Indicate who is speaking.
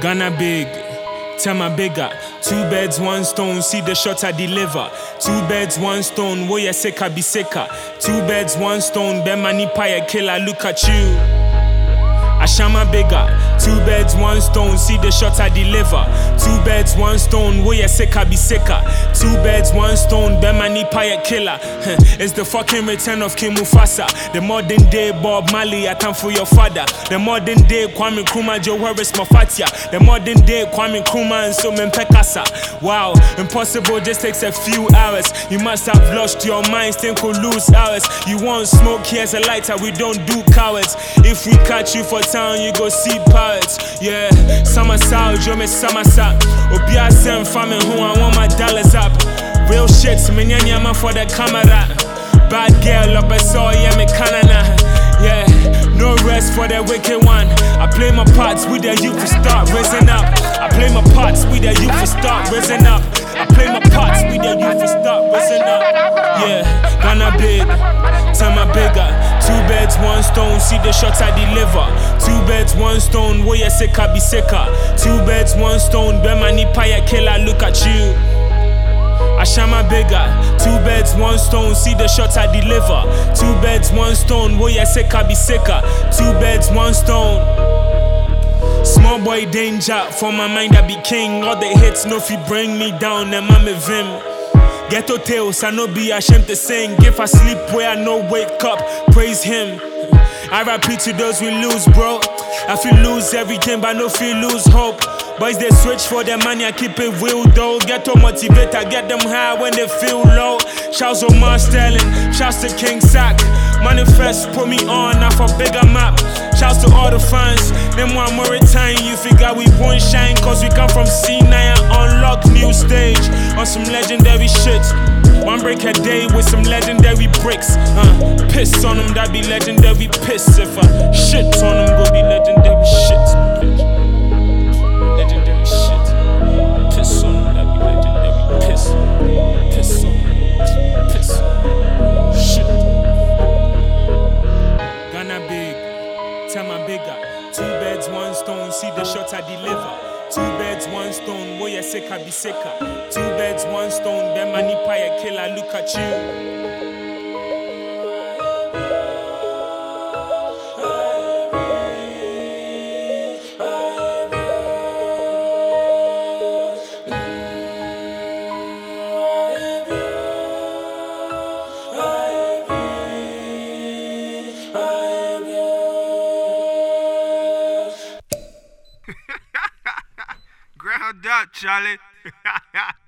Speaker 1: Ghana big, Tema bigger. Two beds, one stone, see the shot I deliver. Two beds, one stone, woya seka be seka. Two beds, one stone, Bemani paya killer, look at you. Ashama bigger. Two beds, one stone, see the shot I deliver. Two beds, one stone, woya seka be seka. Two beds, one stone, Bemani paya killer. it's the fucking return of King Mufasa. The modern day Bob Marley, I come for your father. The modern day Kwame Nkrumah, Joe Harris Mafatia. The modern day Kwame Nkrumah and so Pekasa. Wow, impossible just takes a few hours. You must have lost your mind, think we'll lose hours. You want smoke, here's a lighter, we don't do cowards. If we catch you for town, you go see pirates. Yeah, summer south, you me summer south. Obia send famine who I want my dollars up. Real shit, me nyama for the camera. Bad girl up a saw, yeah, me. Yeah, no rest for the wicked one. I play my parts with the youth to start raising up. I play my parts with the youth to start raising up. I play my parts with the youth to start raising up. Yeah, Ghana big, Tema bigger. Two beds, one stone, see the shots I deliver. Two beds, one stone, woya seka be seka. Two beds, one stone, Bemani paya killer, look at you. I Ashama bigger. Two beds, one stone, see the shots I deliver. Two beds, one stone, woya seka be seka. Two beds, one stone. Small boy danger, for my mind I be king. All the hits no fi bring me down, and I'm a vim. Ghetto tales, I no be ashamed to sing. If I sleep where I no wake up, praise him. I repeat to those we lose, bro. I feel lose everything, but no feel lose hope. Boys they switch for their money, I keep it real though. Ghetto motivator, get them high when they feel low. Shouts Omar Sterling, shouts to King Sack. M.anifest put me on, off a bigger map. Shouts to all the fans, them one more time. You figure we won't shine, cause we come from C9 and unlock new stage on some legendary shit. One break a day with some legendary bricks. Uh, piss on them, that be legendary piss. If I shit on them, go be legendary shit. Legendary shit. Piss on them, that be legendary piss. Piss on them. Piss. Shit. Ghana big. Two beds, one stone, see the shots I deliver. Two beds, one stone, woya seka be seka. Two beds, one stone, Bemani paya killer, look at you.
Speaker 2: Up, Charlie.